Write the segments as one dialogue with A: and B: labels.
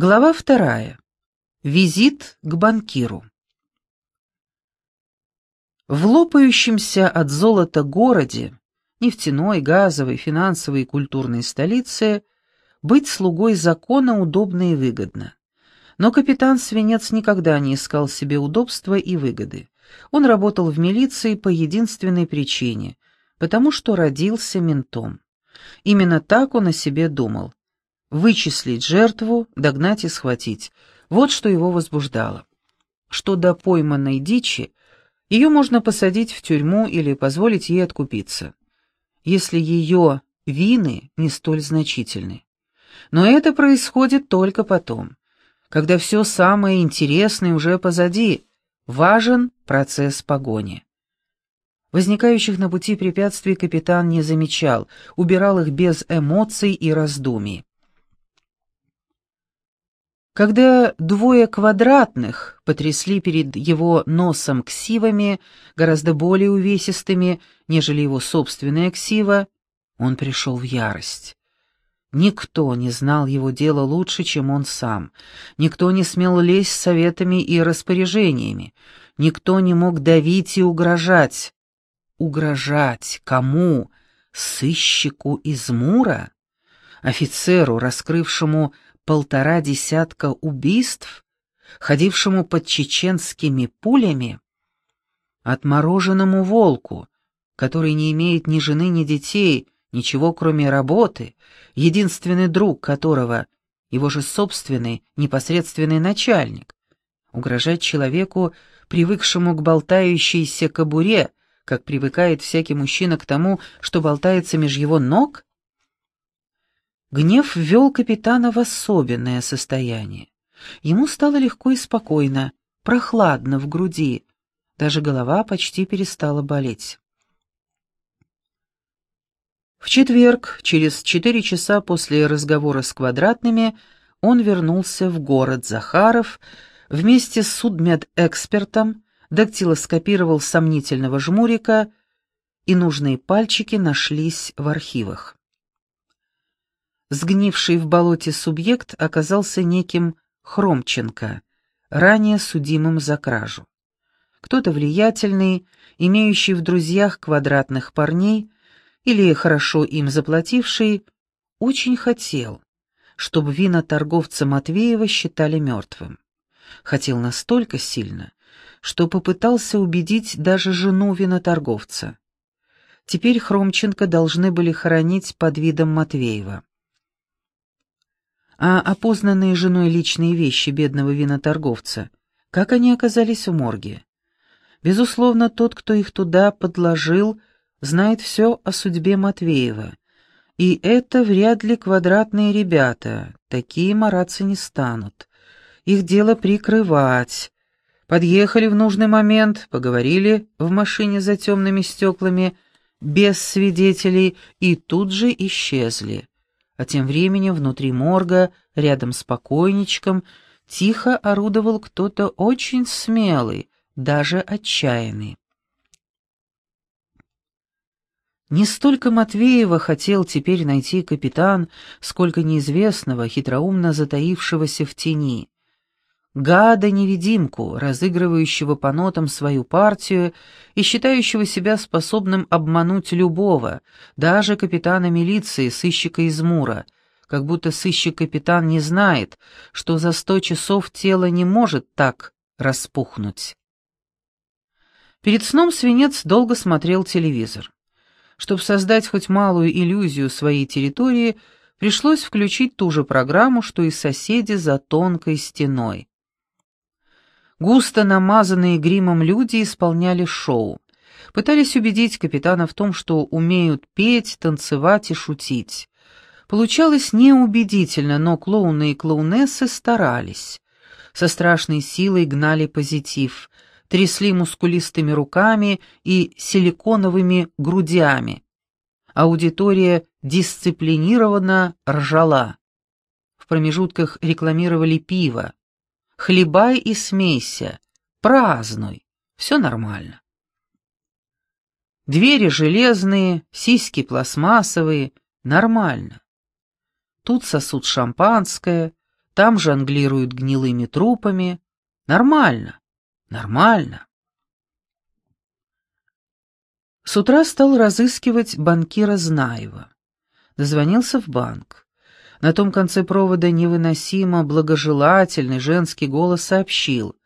A: Глава вторая. Визит к банкиру. В лопающемся от золота городе, нефтяной, газовой, финансовой и культурной столице, быть слугой закона удобно и выгодно. Но капитан Свинец никогда не искал себе удобства и выгоды. Он работал в милиции по единственной причине – потому что родился ментом. Именно так он о себе думал. Вычислить жертву, догнать и схватить. Вот что его возбуждало. Что до пойманной дичи, ее можно посадить в тюрьму или позволить ей откупиться, если ее вины не столь значительны. Но это происходит только потом, когда все самое интересное уже позади, важен процесс погони. Возникающих на пути препятствий капитан не замечал, убирал их без эмоций и раздумий. Когда двое квадратных потрясли перед его носом ксивами, гораздо более увесистыми, нежели его собственная ксива, он пришел в ярость. Никто не знал его дела лучше, чем он сам. Никто не смел лезть советами и распоряжениями. Никто не мог давить и угрожать. Угрожать кому? Сыщику из Мура? Офицеру, раскрывшему полтора десятка убийств? Ходившему под чеченскими пулями? Отмороженному волку, который не имеет ни жены, ни детей, ничего кроме работы, единственный друг которого — его же собственный непосредственный начальник. Угрожать человеку, привыкшему к болтающейся кобуре, как привыкает всякий мужчина к тому, что болтается меж его ног? Гнев ввел капитана в особенное состояние. Ему стало легко и спокойно, прохладно в груди, даже голова почти перестала болеть. В четверг, через четыре часа после разговора с квадратными, он вернулся в город Захаров вместе с судмедэкспертом, дактилоскопировал сомнительного жмурика, и нужные пальчики нашлись в архивах. Сгнивший в болоте субъект оказался неким Хромченко, ранее судимым за кражу. Кто-то влиятельный, имеющий в друзьях квадратных парней или хорошо им заплативший, очень хотел, чтобы виноторговца Матвеева считали мертвым. Хотел настолько сильно, что попытался убедить даже жену виноторговца. Теперь Хромченко должны были хоронить под видом Матвеева. А опознанные женой личные вещи бедного виноторговца, как они оказались в морге? Безусловно, тот, кто их туда подложил, знает все о судьбе Матвеева. И это вряд ли квадратные ребята, такие мараться не станут. Их дело прикрывать, Подъехали в нужный момент, поговорили в машине за темными стеклами, без свидетелей, и тут же исчезли. А тем временем внутри морга, рядом с покойничком, тихо орудовал кто-то очень смелый, даже отчаянный. Не столько Матвеева хотел теперь найти капитан, сколько неизвестного, хитроумно затаившегося в тени гада-невидимку, разыгрывающего по нотам свою партию и считающего себя способным обмануть любого, даже капитана милиции, сыщика из Мура, как будто сыщик-капитан не знает, что за сто часов тело не может так распухнуть. Перед сном свинец долго смотрел телевизор. Чтобы создать хоть малую иллюзию своей территории, пришлось включить ту же программу, что и соседи за тонкой стеной. Густо намазанные гримом люди исполняли шоу. Пытались убедить капитана в том, что умеют петь, танцевать и шутить. Получалось неубедительно, но клоуны и клоунессы старались. Со страшной силой гнали позитив, трясли мускулистыми руками и силиконовыми грудями. Аудитория дисциплинированно ржала. В промежутках рекламировали пиво, Хлебай и смейся, празднуй, все нормально. Двери железные, сиськи пластмассовые, нормально. Тут сосуд шампанское, там жонглируют гнилыми трупами. Нормально, нормально. С утра стал разыскивать банкира Знаева. Дозвонился в банк. На том конце провода невыносимо благожелательный женский голос сообщил.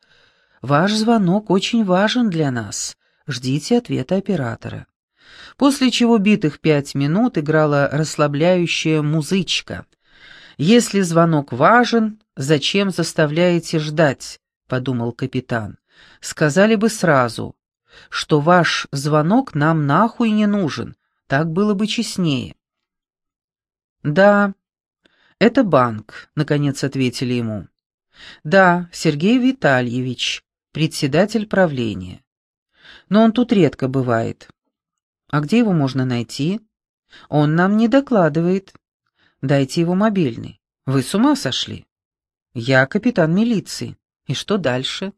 A: «Ваш звонок очень важен для нас. Ждите ответа оператора». После чего битых пять минут играла расслабляющая музычка. «Если звонок важен, зачем заставляете ждать?» — подумал капитан. «Сказали бы сразу что ваш звонок нам нахуй не нужен, так было бы честнее». «Да, это банк», — наконец ответили ему. «Да, Сергей Витальевич, председатель правления. Но он тут редко бывает. А где его можно найти? Он нам не докладывает. Дайте его мобильный. Вы с ума сошли? Я капитан милиции. И что дальше?»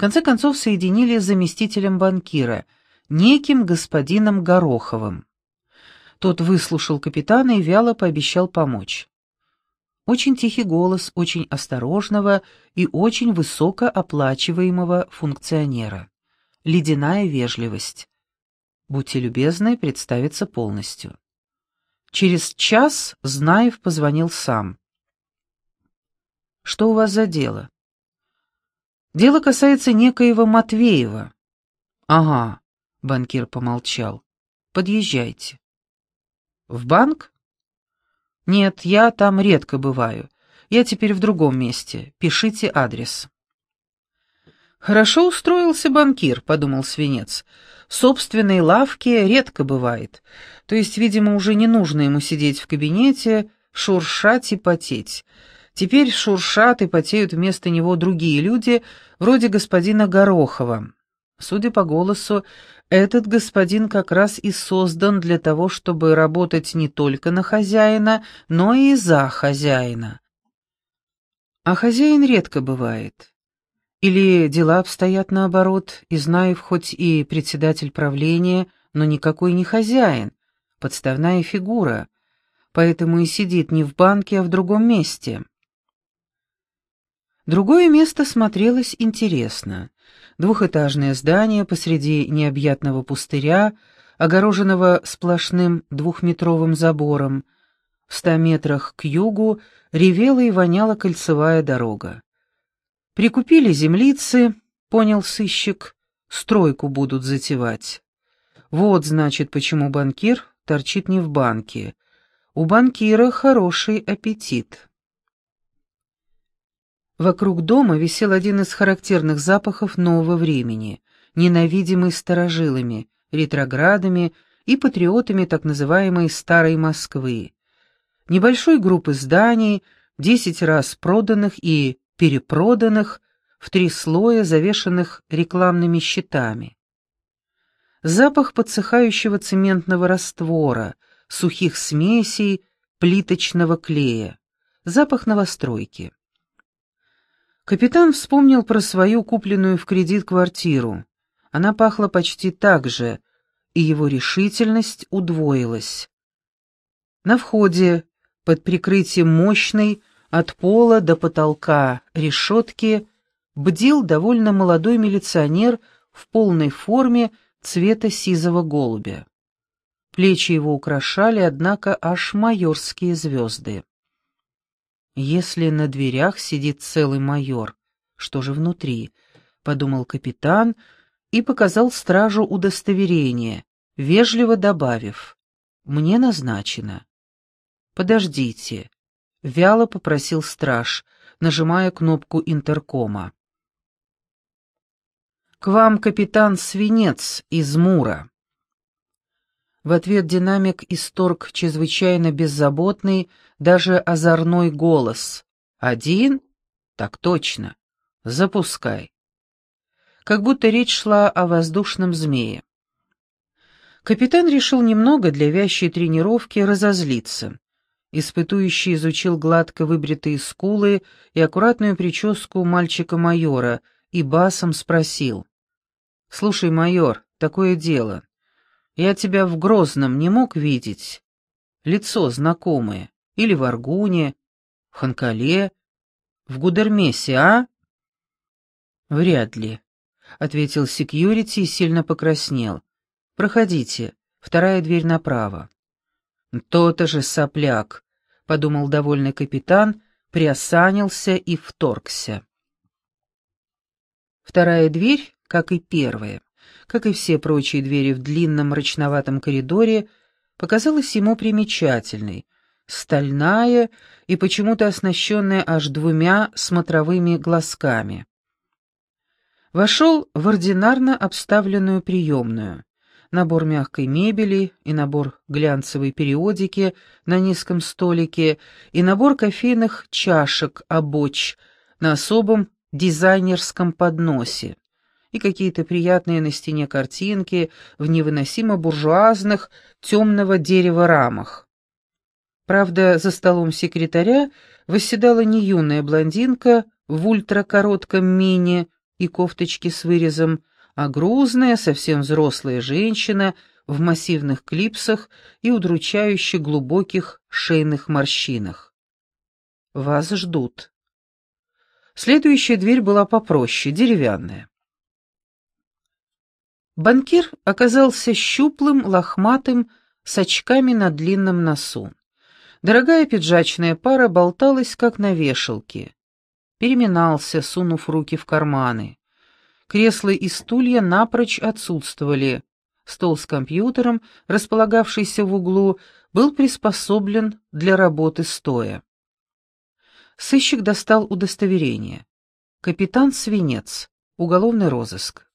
A: конце концов соединили с заместителем банкира, неким господином Гороховым. Тот выслушал капитана и вяло пообещал помочь. Очень тихий голос очень осторожного и очень высокооплачиваемого функционера. Ледяная вежливость. Будьте любезны представиться полностью. Через час Знаев позвонил сам. «Что у вас за дело?» Дело касается некоего Матвеева. Ага, банкир помолчал. Подъезжайте. В банк? Нет, я там редко бываю. Я теперь в другом месте. Пишите адрес. Хорошо устроился банкир, подумал свинец. В собственной лавке редко бывает. То есть, видимо, уже не нужно ему сидеть в кабинете, шуршать и потеть. Теперь шуршат и потеют вместо него другие люди, вроде господина Горохова. Судя по голосу, этот господин как раз и создан для того, чтобы работать не только на хозяина, но и за хозяина. А хозяин редко бывает. Или дела обстоят наоборот, и Знаев хоть и председатель правления, но никакой не хозяин, подставная фигура, поэтому и сидит не в банке, а в другом месте. Другое место смотрелось интересно. Двухэтажное здание посреди необъятного пустыря, огороженного сплошным двухметровым забором. В ста метрах к югу ревела и воняла кольцевая дорога. Прикупили землицы, понял сыщик, стройку будут затевать. Вот, значит, почему банкир торчит не в банке. У банкира хороший аппетит. Вокруг дома висел один из характерных запахов нового времени, ненавидимый старожилами, ретроградами и патриотами так называемой «старой Москвы». Небольшой группы зданий, десять раз проданных и перепроданных, в три слоя, завешанных рекламными щитами. Запах подсыхающего цементного раствора, сухих смесей, плиточного клея. Запах новостройки. Капитан вспомнил про свою купленную в кредит квартиру. Она пахла почти так же, и его решительность удвоилась. На входе, под прикрытием мощной, от пола до потолка решетки, бдил довольно молодой милиционер в полной форме цвета сизого голубя. Плечи его украшали, однако, аж майорские звезды. Если на дверях сидит целый майор, что же внутри? Подумал капитан и показал стражу удостоверение, вежливо добавив «Мне назначено». «Подождите», — вяло попросил страж, нажимая кнопку интеркома. «К вам капитан Свинец из Мура». В ответ динамик исторг чрезвычайно беззаботный, даже озорной голос. «Один? Так точно. Запускай». Как будто речь шла о воздушном змее. Капитан решил немного для вящей тренировки разозлиться. Испытующий изучил гладко выбритые скулы и аккуратную прическу мальчика-майора и басом спросил. «Слушай, майор, такое дело. Я тебя в Грозном не мог видеть. Лицо знакомое. Или в Аргуне, в Ханкале, в Гудермесе, а?» «Вряд ли», — ответил секьюрити и сильно покраснел. «Проходите, вторая дверь направо». «То-то же сопляк», — подумал довольный капитан, приосанился и вторгся. Вторая дверь, как и первая, как и все прочие двери в длинном мрачноватом коридоре, показалась ему примечательной, стальная и почему-то оснащенная аж двумя смотровыми глазками. Вошел в ординарно обставленную приемную. Набор мягкой мебели и набор глянцевой периодики на низком столике и набор кофейных чашек обоч на особом дизайнерском подносе и какие-то приятные на стене картинки в невыносимо буржуазных темного дерева рамах. Правда, за столом секретаря восседала не юная блондинка в ультракоротком мини и кофточке с вырезом, а грузная, совсем взрослая женщина в массивных клипсах и удручающе глубоких шейных морщинах. «Вас ждут». Следующая дверь была попроще, деревянная. Банкир оказался щуплым, лохматым, с очками на длинном носу. Дорогая пиджачная пара болталась, как на вешалке. Переминался, сунув руки в карманы. Кресла и стулья напрочь отсутствовали. Стол с компьютером, располагавшийся в углу, был приспособлен для работы стоя. Сыщик достал удостоверение. Капитан Свинец. Уголовный розыск.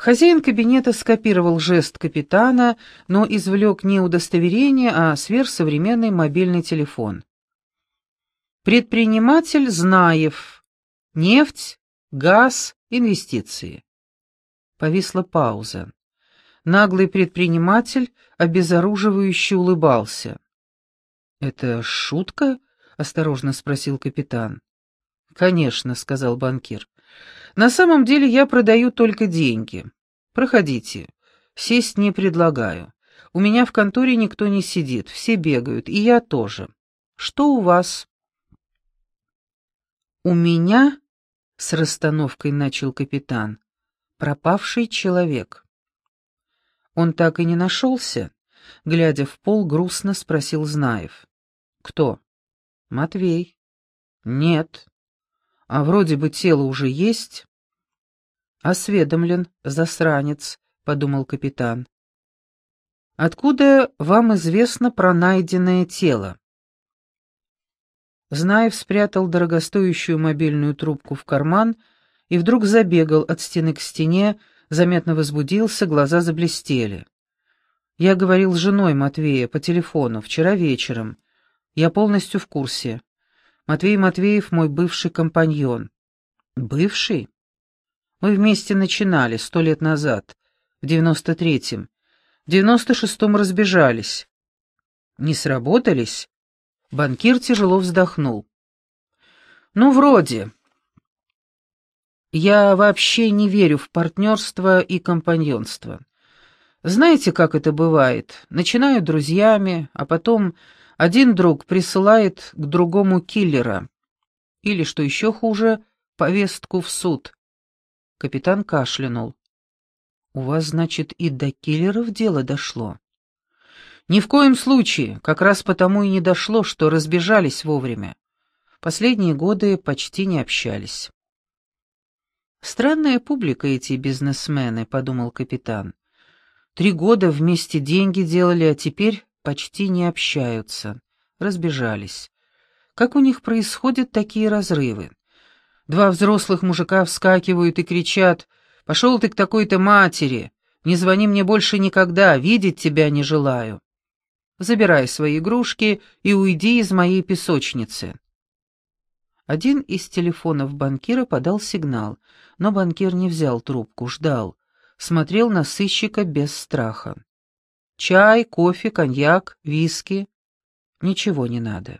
A: Хозяин кабинета скопировал жест капитана, но извлек не удостоверение, а сверхсовременный мобильный телефон. Предприниматель Знаев. Нефть, газ, инвестиции. Повисла пауза. Наглый предприниматель обезоруживающе улыбался. «Это шутка?» — осторожно спросил капитан. «Конечно», — сказал банкир. На самом деле я продаю только деньги. Проходите. Сесть не предлагаю. У меня в конторе никто не сидит, все бегают, и я тоже. Что у вас? У меня, с расстановкой начал капитан, пропавший человек. Он так и не нашелся? Глядя в пол, грустно спросил Знаев. Кто? Матвей. Нет. А вроде бы тело уже есть. Осведомлен, засранец, подумал капитан. Откуда вам известно про найденное тело? Знаев спрятал дорогостоящую мобильную трубку в карман и вдруг забегал от стены к стене, заметно возбудился, глаза заблестели. Я говорил с женой Матвея по телефону вчера вечером. Я полностью в курсе. Матвей Матвеев мой бывший компаньон. Бывший? Мы вместе начинали сто лет назад, в девяносто третьем. В девяносто шестом разбежались. Не сработались? Банкир тяжело вздохнул. Ну, вроде. Я вообще не верю в партнерство и компаньонство. Знаете, как это бывает? Начинают друзьями, а потом один друг присылает к другому киллера. Или, что еще хуже, повестку в суд. Капитан кашлянул. «У вас, значит, и до киллеров дело дошло?» «Ни в коем случае, как раз потому и не дошло, что разбежались вовремя. Последние годы почти не общались». «Странная публика эти бизнесмены», — подумал капитан. «Три года вместе деньги делали, а теперь почти не общаются, разбежались. Как у них происходят такие разрывы? Два взрослых мужика вскакивают и кричат «Пошел ты к такой-то матери! Не звони мне больше никогда, видеть тебя не желаю!» Забирай свои игрушки и уйди из моей песочницы. Один из телефонов банкира подал сигнал, но банкир не взял трубку, ждал, смотрел на сыщика без страха. Чай, кофе, коньяк, виски. Ничего не надо.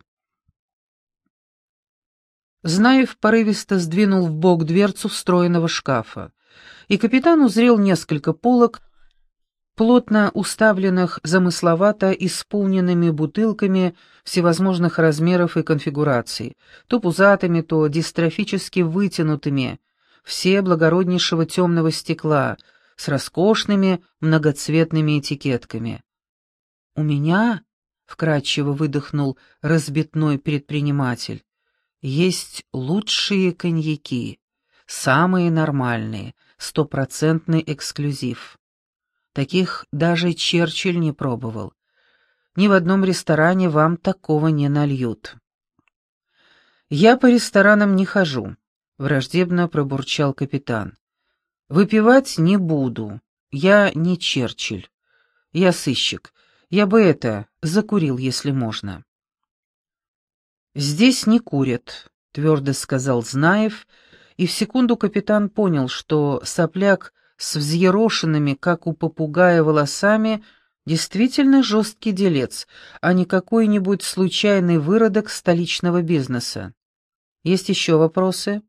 A: Знаев порывисто сдвинул в бок дверцу встроенного шкафа, и капитан узрел несколько полок, плотно уставленных замысловато исполненными бутылками всевозможных размеров и конфигураций, то пузатыми, то дистрофически вытянутыми, все благороднейшего темного стекла, с роскошными многоцветными этикетками. «У меня», — вкратчиво выдохнул разбитной предприниматель, — «есть лучшие коньяки, самые нормальные, стопроцентный эксклюзив. Таких даже Черчилль не пробовал. Ни в одном ресторане вам такого не нальют. «Я по ресторанам не хожу», — враждебно пробурчал капитан. «Выпивать не буду. Я не Черчилль. Я сыщик. Я бы это, закурил, если можно». «Здесь не курят», — твердо сказал Знаев, и в секунду капитан понял, что сопляк с взъерошенными, как у попугая, волосами, действительно жесткий делец, а не какой-нибудь случайный выродок столичного бизнеса. Есть еще вопросы?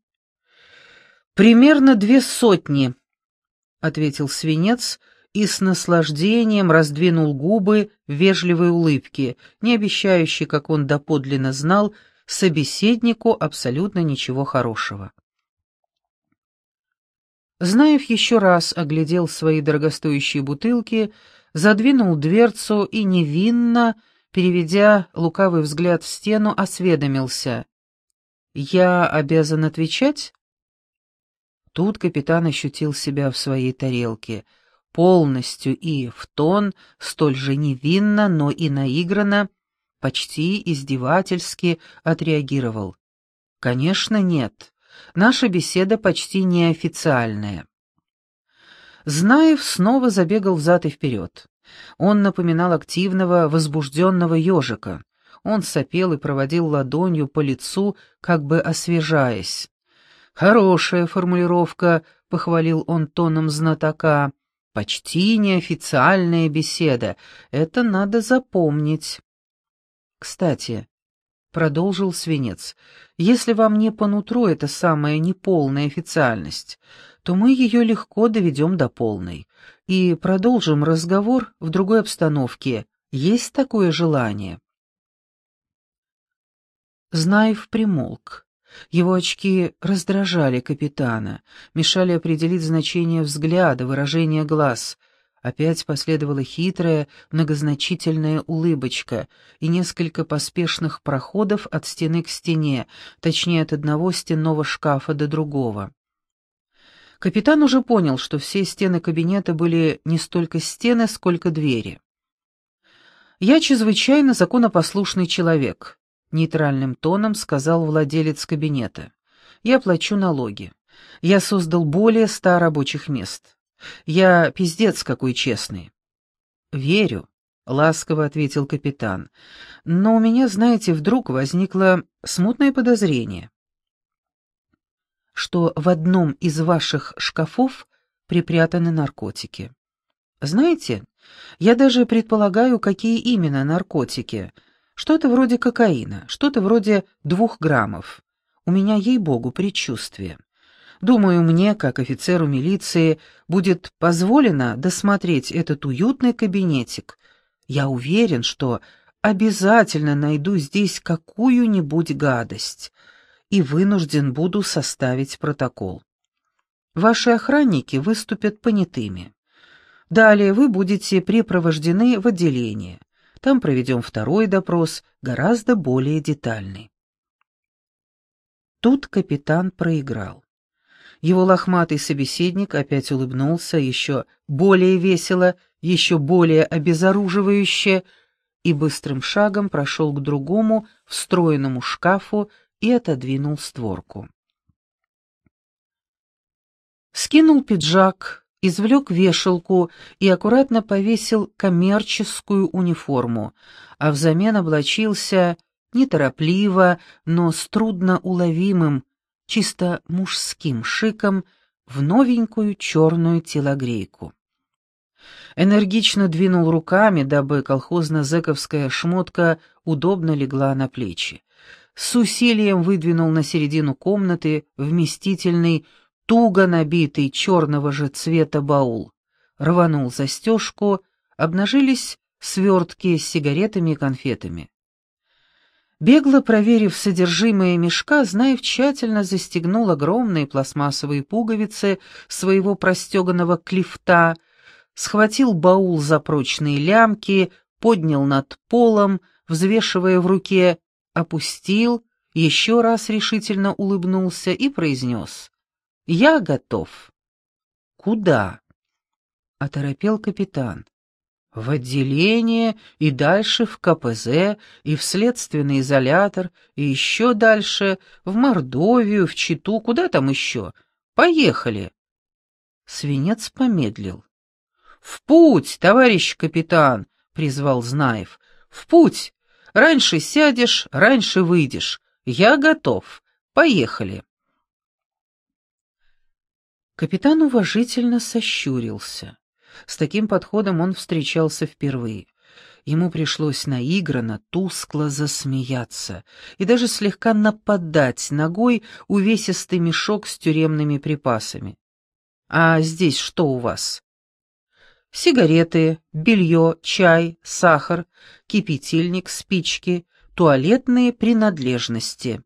A: «Примерно две сотни», — ответил свинец и с наслаждением раздвинул губы вежливой улыбке, не обещающей, как он доподлинно знал, собеседнику абсолютно ничего хорошего. Знаев еще раз оглядел свои дорогостоящие бутылки, задвинул дверцу и невинно, переведя лукавый взгляд в стену, осведомился. «Я обязан отвечать?» Тут капитан ощутил себя в своей тарелке, полностью и в тон, столь же невинно, но и наигранно, почти издевательски отреагировал. «Конечно, нет. Наша беседа почти неофициальная. Знаев снова забегал взад и вперед. Он напоминал активного, возбужденного ежика. Он сопел и проводил ладонью по лицу, как бы освежаясь. «Хорошая формулировка», — похвалил он тоном знатока. «Почти неофициальная беседа. Это надо запомнить». «Кстати, продолжил свинец. Если вам не по нутру эта самая неполная официальность, то мы ее легко доведем до полной и продолжим разговор в другой обстановке. Есть такое желание? Знаев примолк. Его очки раздражали капитана, мешали определить значение взгляда, выражение глаз — Опять последовала хитрая, многозначительная улыбочка и несколько поспешных проходов от стены к стене, точнее от одного стенного шкафа до другого. Капитан уже понял, что все стены кабинета были не столько стены, сколько двери. «Я чрезвычайно законопослушный человек», — нейтральным тоном сказал владелец кабинета. «Я плачу налоги. Я создал более ста рабочих мест. Я пиздец какой честный». «Верю», — ласково ответил капитан. «Но у меня, знаете, вдруг возникло смутное подозрение, что в одном из ваших шкафов припрятаны наркотики. Знаете, я даже предполагаю, какие именно наркотики. Что-то вроде кокаина, что-то вроде двух граммов. У меня, ей-богу, предчувствие. Думаю, мне, как офицеру милиции, будет позволено досмотреть этот уютный кабинетик. Я уверен, что обязательно найду здесь какую-нибудь гадость и вынужден буду составить протокол. Ваши охранники выступят понятыми. Далее вы будете припровождены в отделение. Там проведем второй допрос, гораздо более детальный. Тут капитан проиграл. Его лохматый собеседник опять улыбнулся еще более весело, еще более обезоруживающе и быстрым шагом прошел к другому встроенному шкафу и отодвинул створку. Скинул пиджак, извлек вешалку и аккуратно повесил коммерческую униформу, а взамен облачился неторопливо, но с трудно уловимым, чисто мужским шиком в новенькую черную телогрейку. Энергично двинул руками, дабы колхозно-зэковская шмотка удобно легла на плечи. С усилием выдвинул на середину комнаты вместительный, туго набитый черного же цвета баул. Рванул застежку, обнажились свертки с сигаретами и конфетами. Бегло проверив содержимое мешка, Знаев тщательно застегнул огромные пластмассовые пуговицы своего простеганного клифта, схватил баул за прочные лямки, поднял над полом, взвешивая в руке, опустил, еще раз решительно улыбнулся и произнес «Я готов». «Куда?» — оторопел капитан в отделение и дальше в КПЗ и в следственный изолятор и еще дальше в Мордовию, в Читу, куда там еще? Поехали. Свинец помедлил. «В путь, товарищ капитан!» — призвал Знаев. «В путь! Раньше сядешь, раньше выйдешь. Я готов. Поехали!» Капитан уважительно сощурился. С таким подходом он встречался впервые. Ему пришлось наигранно, тускло засмеяться и даже слегка нападать ногой увесистый мешок с тюремными припасами. «А здесь что у вас?» «Сигареты, белье, чай, сахар, кипятильник, спички, туалетные принадлежности»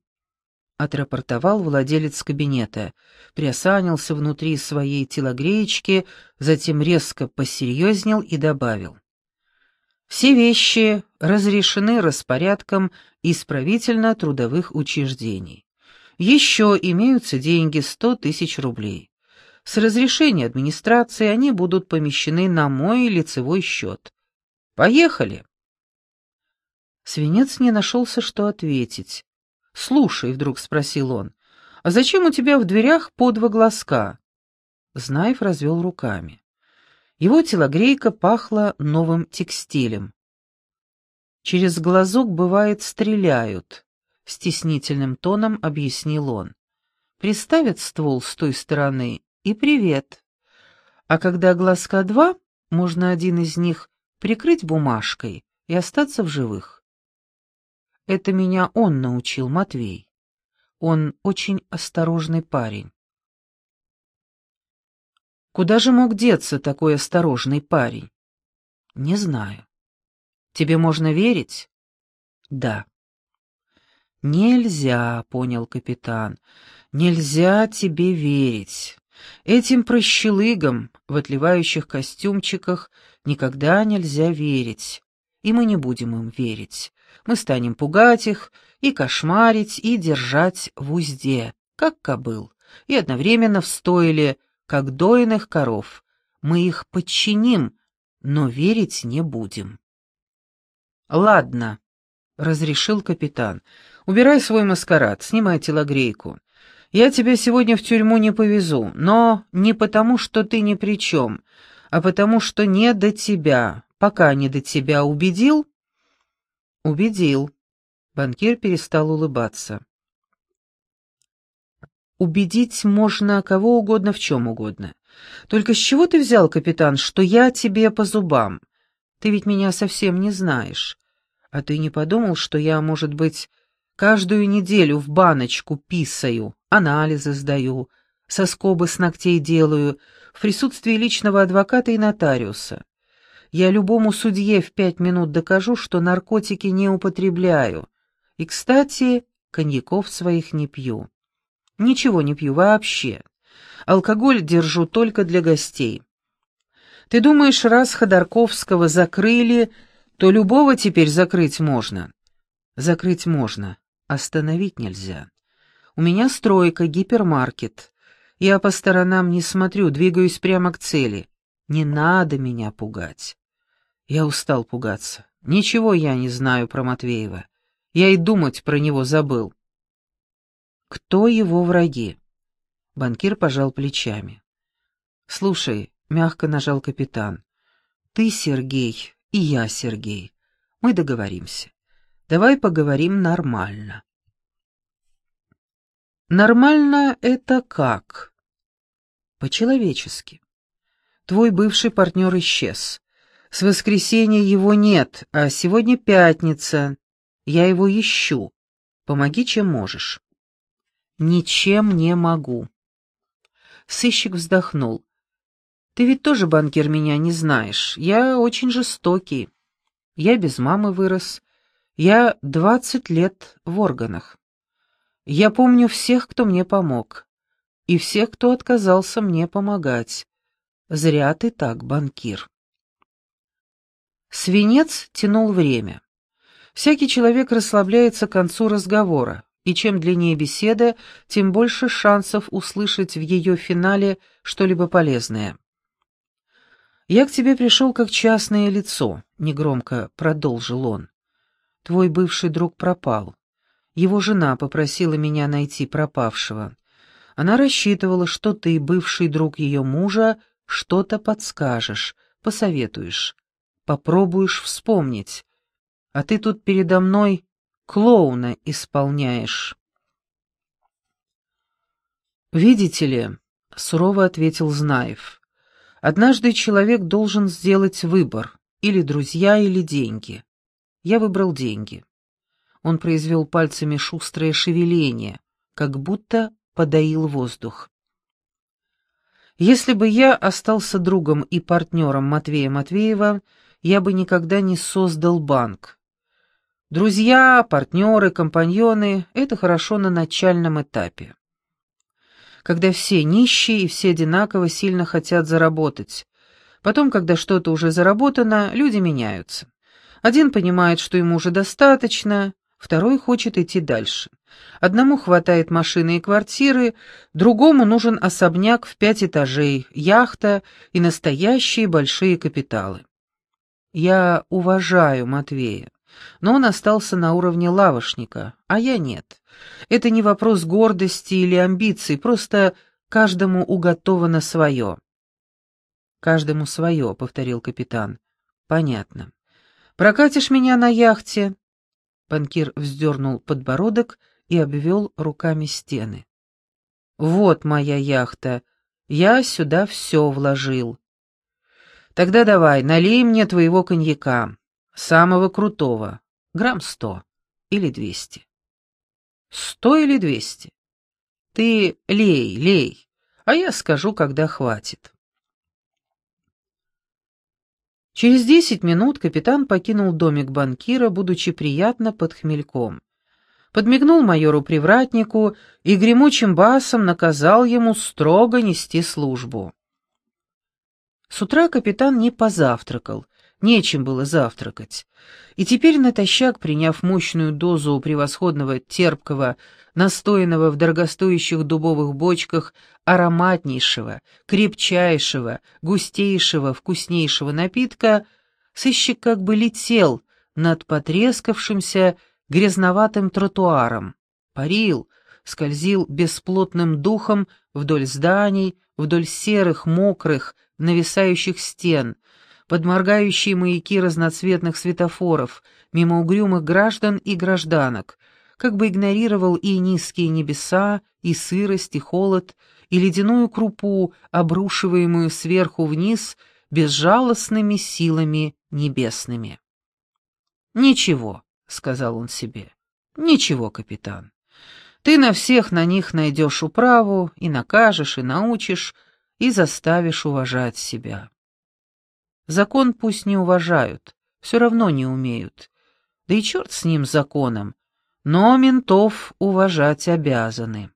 A: отрапортовал владелец кабинета, приосанился внутри своей телогреечки, затем резко посерьезнел и добавил. «Все вещи разрешены распорядком исправительно-трудовых учреждений. Еще имеются деньги сто тысяч рублей. С разрешения администрации они будут помещены на мой лицевой счет. Поехали!» Свинец не нашелся, что ответить. «Слушай», — вдруг спросил он, — «а зачем у тебя в дверях по два глазка?» Знаев развел руками. Его телогрейка пахла новым текстилем. «Через глазок, бывает, стреляют», — стеснительным тоном объяснил он. «Приставят ствол с той стороны и привет. А когда глазка два, можно один из них прикрыть бумажкой и остаться в живых. Это меня он научил, Матвей. Он очень осторожный парень. Куда же мог деться такой осторожный парень? Не знаю. Тебе можно верить? Да. Нельзя, понял капитан. Нельзя тебе верить. Этим прощелыгам в отливающих костюмчиках никогда нельзя верить. И мы не будем им верить мы станем пугать их и кошмарить, и держать в узде, как кобыл, и одновременно в стойле, как дойных коров. Мы их подчиним, но верить не будем. «Ладно», — разрешил капитан, — «убирай свой маскарад, снимай телогрейку. Я тебя сегодня в тюрьму не повезу, но не потому, что ты ни при чем, а потому, что не до тебя. Пока не до тебя убедил, «Убедил». Банкир перестал улыбаться. «Убедить можно кого угодно в чем угодно. Только с чего ты взял, капитан, что я тебе по зубам? Ты ведь меня совсем не знаешь. А ты не подумал, что я, может быть, каждую неделю в баночку писаю, анализы сдаю, соскобы с ногтей делаю, в присутствии личного адвоката и нотариуса?» Я любому судье в пять минут докажу, что наркотики не употребляю. И, кстати, коньяков своих не пью. Ничего не пью вообще. Алкоголь держу только для гостей. Ты думаешь, раз Ходорковского закрыли, то любого теперь закрыть можно? Закрыть можно, остановить нельзя. У меня стройка, гипермаркет. Я по сторонам не смотрю, двигаюсь прямо к цели. Не надо меня пугать. Я устал пугаться. Ничего я не знаю про Матвеева. Я и думать про него забыл. Кто его враги? Банкир пожал плечами. Слушай, мягко нажал капитан. Ты Сергей, и я Сергей. Мы договоримся. Давай поговорим нормально. Нормально это как? По-человечески. Твой бывший партнер исчез. С воскресенья его нет, а сегодня пятница. Я его ищу. Помоги, чем можешь. Ничем не могу. Сыщик вздохнул. Ты ведь тоже, банкир, меня не знаешь. Я очень жестокий. Я без мамы вырос. Я двадцать лет в органах. Я помню всех, кто мне помог, и всех, кто отказался мне помогать. Зря ты так, банкир. Свинец тянул время. Всякий человек расслабляется к концу разговора, и чем длиннее беседа, тем больше шансов услышать в ее финале что-либо полезное. «Я к тебе пришел как частное лицо», — негромко продолжил он. «Твой бывший друг пропал. Его жена попросила меня найти пропавшего. Она рассчитывала, что ты, бывший друг ее мужа, что-то подскажешь, посоветуешь, попробуешь вспомнить. А ты тут передо мной клоуна исполняешь. «Видите ли», — сурово ответил Знаев, — «однажды человек должен сделать выбор, или друзья, или деньги. Я выбрал деньги. Он произвел пальцами шустрое шевеление, как будто подоил воздух. Если бы я остался другом и партнером Матвея Матвеева, я бы никогда не создал банк. Друзья, партнеры, компаньоны — это хорошо на начальном этапе. Когда все нищие и все одинаково сильно хотят заработать. Потом, когда что-то уже заработано, люди меняются. Один понимает, что ему уже достаточно, второй хочет идти дальше. Одному хватает машины и квартиры, другому нужен особняк в пять этажей, яхта и настоящие большие капиталы. Я уважаю Матвея, но он остался на уровне лавошника, а я нет. Это не вопрос гордости или амбиций, просто каждому уготовано свое. «Каждому свое», — повторил капитан. «Понятно. Прокатишь меня на яхте?» Банкир вздернул подбородок и обвел руками стены. «Вот моя яхта. Я сюда все вложил. Тогда давай, налей мне твоего коньяка, самого крутого, грамм сто или двести». «Сто или двести? Ты лей, лей, а я скажу, когда хватит». Через десять минут капитан покинул домик банкира, будучи приятно под хмельком. Подмигнул майору-привратнику и гремучим басом наказал ему строго нести службу. С утра капитан не позавтракал, нечем было завтракать. И теперь натощак, приняв мощную дозу превосходного терпкого, настоянного в дорогостоящих дубовых бочках ароматнейшего, крепчайшего, густейшего, вкуснейшего напитка, сыщик как бы летел над потрескавшимся грязноватым тротуаром, парил, скользил бесплотным духом вдоль зданий, вдоль серых, мокрых, нависающих стен, под моргающие маяки разноцветных светофоров, мимо угрюмых граждан и гражданок, как бы игнорировал и низкие небеса, и сырость, и холод, и ледяную крупу, обрушиваемую сверху вниз безжалостными силами небесными. «Ничего», — сказал он себе, — «ничего, капитан. Ты на всех на них найдешь управу, и накажешь, и научишь, и заставишь уважать себя». Закон пусть не уважают, все равно не умеют. Да и черт с ним законом, но ментов уважать обязаны.